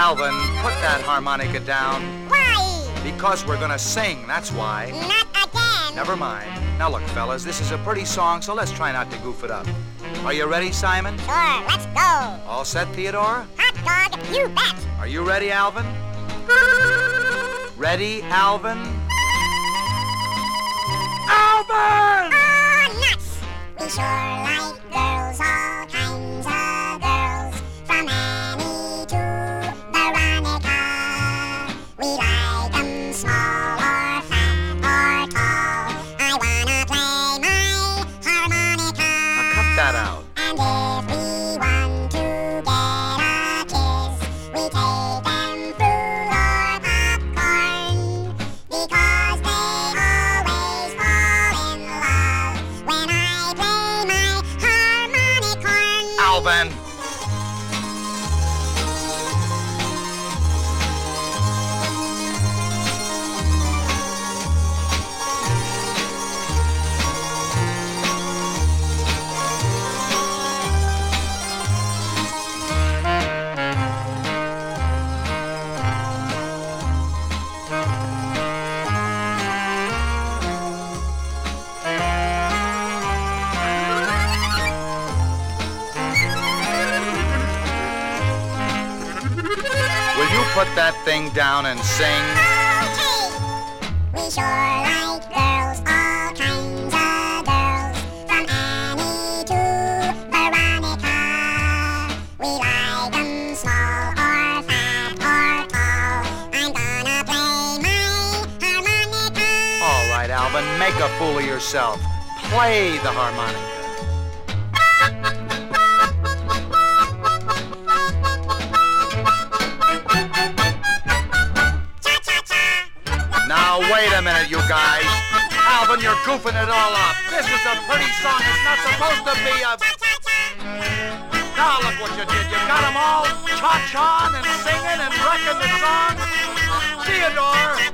Alvin, put that harmonica down. Why? Because we're gonna sing, that's why. Not again. Never mind. Now look, fellas, this is a pretty song, so let's try not to goof it up. Are you ready, Simon? Sure, let's go. All set, Theodore? Hot dog, you bet. Are you ready, Alvin? Ready, Alvin? Alvin! Oh, nuts. We sure harmonicon. Alvin! Put that thing down and sing? Okay. We sure like girls, all kinds of girls. From Annie to Veronica. We like 'em small or fat or tall. I'm gonna play my harmonica. All right, Alvin, make a fool of yourself. Play the harmonica. Now, wait a minute, you guys. Alvin, you're goofing it all up. This is a pretty song. It's not supposed to be a. Now, look what you did. You got them all cha-cha and singing and wrecking the song. Theodore,